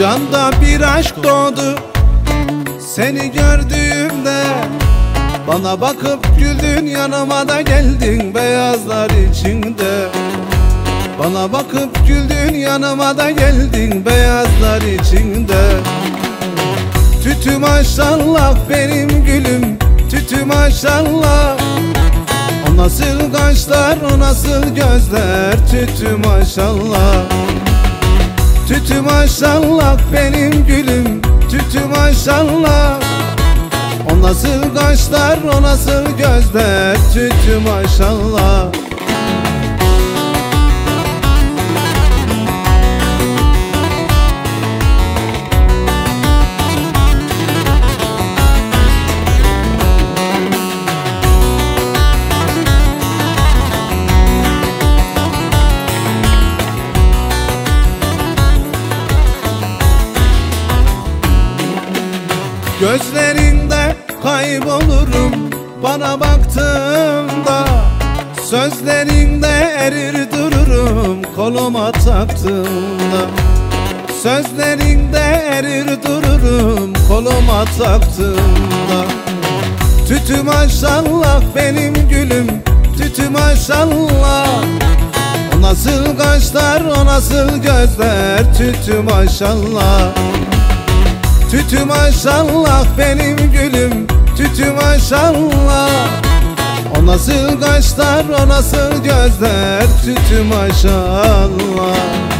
Canda bir aşk doğdu. Seni gördüğümde Bana bakıp güldün. Yanıma da geldin beyazlar içinde. Bana bakıp güldün yanıma da geldin beyazlar içinde. Tütü maşallah benim gülüm Tütü maşallah O nasıl kaşlar o nasıl gözler Tütü maşallah Tütü maşallah benim gülüm Tütü maşallah. O nasıl kaşlar o nasıl gözler Tütü maşallah Gözlerinde kaybolurum bana baktığımda Sözlerinde erir dururum koluma taktığımda Sözlerinde erir dururum koluma taktığımda Tütü maşallah benim gülüm tütü maşallah. O nasıl kaşlar o nasıl gözler tütü maşallah Tütü maşallah benim gülüm Tütü maşallah. O nasıl kaşlar o nasıl gözler Tütü maşallah